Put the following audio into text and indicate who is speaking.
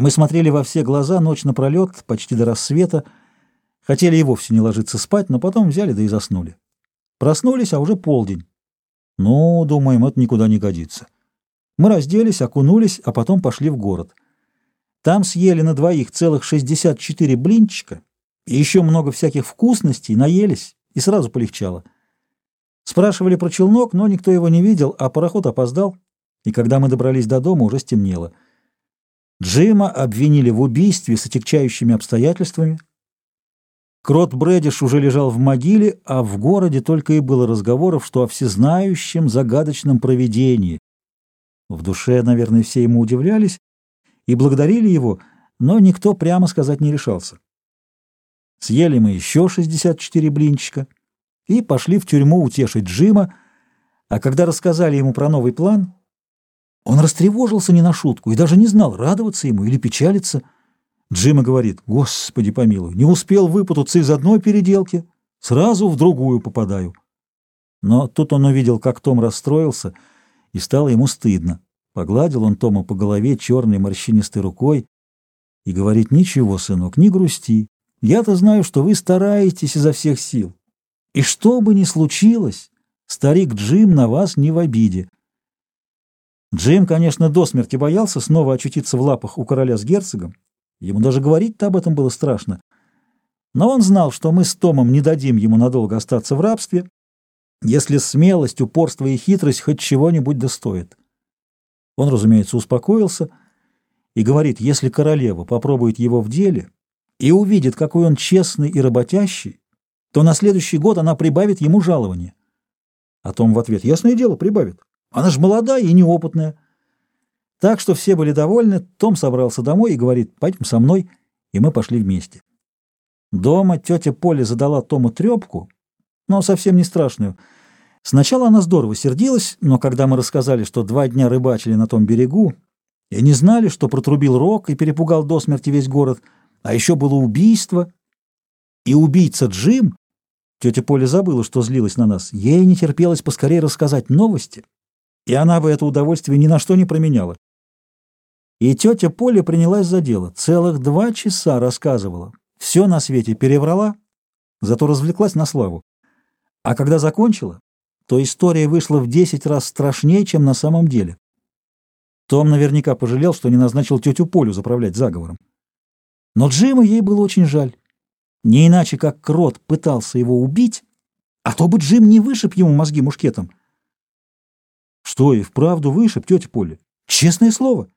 Speaker 1: Мы смотрели во все глаза ночь напролет, почти до рассвета, хотели и вовсе не ложиться спать, но потом взяли да и заснули. Проснулись, а уже полдень. Ну, думаем, это никуда не годится. Мы разделись, окунулись, а потом пошли в город. Там съели на двоих целых 64 блинчика и еще много всяких вкусностей, наелись, и сразу полегчало. Спрашивали про челнок, но никто его не видел, а пароход опоздал, и когда мы добрались до дома, уже стемнело. Джима обвинили в убийстве с отягчающими обстоятельствами. Крот Брэдиш уже лежал в могиле, а в городе только и было разговоров, что о всезнающем загадочном провидении. В душе, наверное, все ему удивлялись и благодарили его, но никто прямо сказать не решался. Съели мы еще 64 блинчика и пошли в тюрьму утешить Джима, а когда рассказали ему про новый план, он растревожился не на шутку и даже не знал, радоваться ему или печалиться. Джима говорит, «Господи помилуй, не успел выпутаться из одной переделки, сразу в другую попадаю». Но тут он увидел, как Том расстроился, и стало ему стыдно. Погладил он Тома по голове черной морщинистой рукой и говорит, «Ничего, сынок, не грусти. Я-то знаю, что вы стараетесь изо всех сил. И что бы ни случилось, старик Джим на вас не в обиде». Джим, конечно, до смерти боялся снова очутиться в лапах у короля с герцогом. Ему даже говорить-то об этом было страшно. Но он знал, что мы с Томом не дадим ему надолго остаться в рабстве, если смелость, упорство и хитрость хоть чего-нибудь достоит. Он, разумеется, успокоился и говорит, если королева попробует его в деле и увидит, какой он честный и работящий, то на следующий год она прибавит ему жалование. А Том в ответ, ясное дело, прибавит. Она же молодая и неопытная. Так что все были довольны, Том собрался домой и говорит, пойдем со мной, и мы пошли вместе. Дома тетя Поля задала Тому трепку, но совсем не страшную. Сначала она здорово сердилась, но когда мы рассказали, что два дня рыбачили на том берегу, и не знали, что протрубил рог и перепугал до смерти весь город, а еще было убийство, и убийца Джим, тетя Поля забыла, что злилась на нас, ей не терпелось поскорее рассказать новости, и она бы это удовольствие ни на что не променяла. И тетя Поля принялась за дело, целых два часа рассказывала, все на свете переврала, зато развлеклась на славу. А когда закончила, то история вышла в десять раз страшнее, чем на самом деле. Том наверняка пожалел, что не назначил тетю Полю заправлять заговором. Но Джима ей было очень жаль. Не иначе, как Крот пытался его убить, а то бы Джим не вышиб ему мозги мушкетом. Что, и вправду вышиб, тетя Поля? Честное слово.